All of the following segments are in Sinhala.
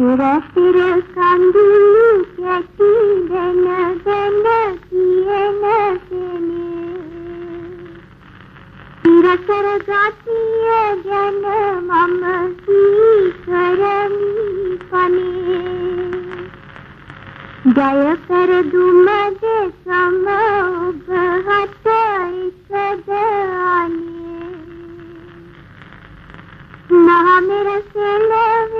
පෙරසිර කඳුළු කැටි දෙන දෙන කියන කෙනේ ඉරකර ගතිය ගැන මම කී කරමි කනේ ජය කර දුම දෙසම ඔබ හට ඉසදන්නේ මහමෙර සෙලවේ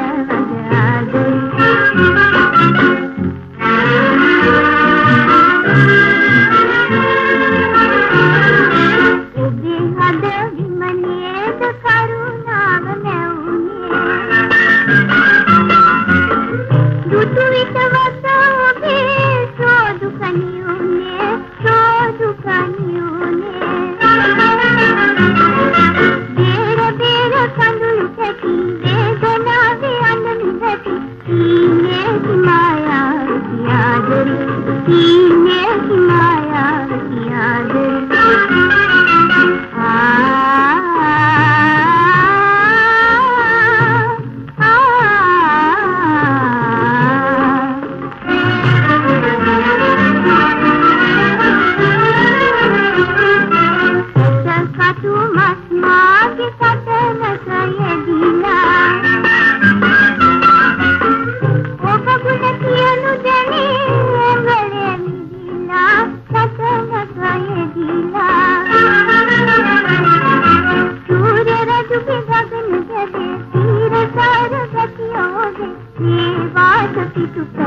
Thank you.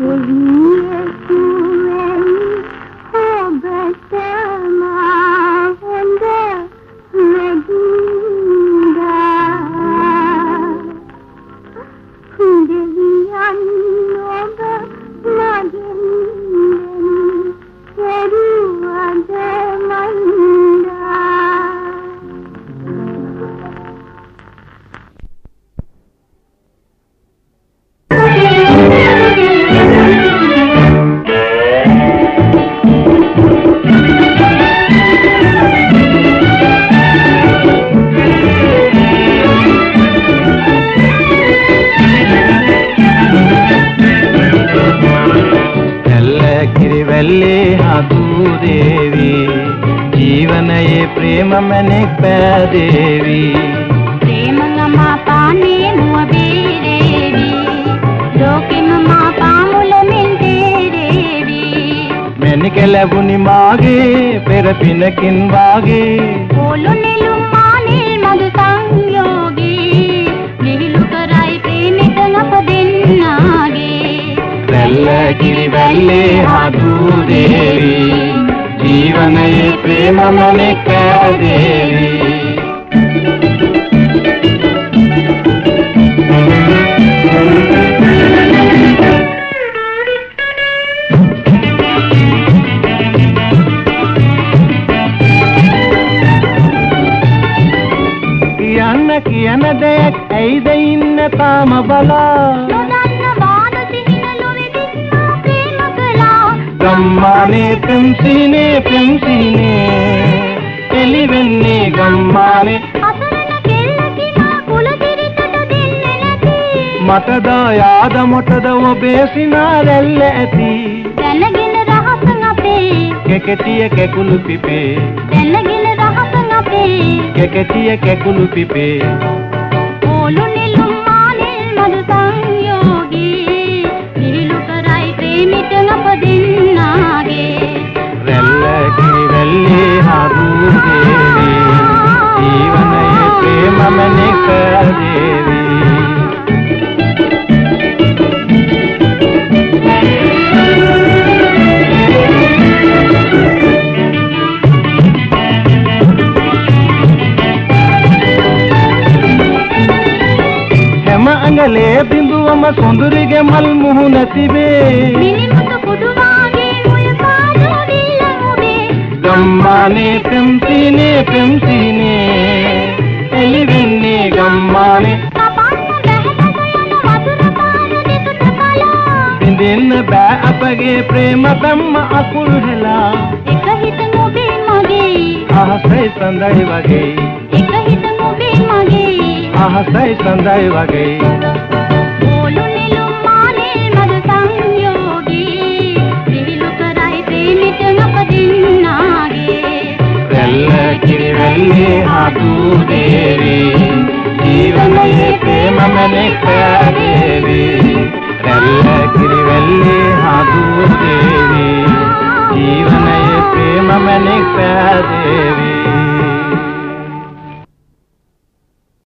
我如愿 වගේ හඳුරේවි ජීවනයේ ප්‍රේම මැනෙක් පෑදේවි. ප්‍රේම ගමා පානේ මුව බීරේවි ලෝකෙම මා පාමුල මෙන් තේරේවි මැනික ලැබුණි මාගේ පෙර පිනකින් වාගේ. ඕලුනේ කිරිවැල්ලේ හතු දේවි ජීවනයේ ප්‍රේමමනෙක් පෑදේවි කියන්න කියන දෙයක් ඇයිද ඉන්න තාම බලා මා කුල දිරිතට දෙන්නේ නැති. මටදා යාද මොටද ඔබේ සිනා රැල්ල ඇති. දැනගෙන රහසන් අපේ. කෙකෙටිය කෙකුළු පිපේ. දැනගෙන රහසන් අපේ. කෙටිය කැකුළු පිපේ. ඕලු නෙළුම් වෙන්නේ ගම්මානේ. කපන්න බැහැ යන වතුර පාන දෙකට කලා විඳින්න බෑ අපගේ ප්‍රේම බම්ම අකුල් හෙලා. එක හිත ඔබේ මගේ? අහසයි සඳයි වගේ. එක හිත ඔබේ මගේ? අහසයි සඳයි වගේ වැල්ලේ හදු දේවි ජීවනයේ ප්‍රේමමනික දේවි රැල්ල කිරි වැල්ලේ හදු දේවි ජීවනයේ ප්‍රේමමනික දේවි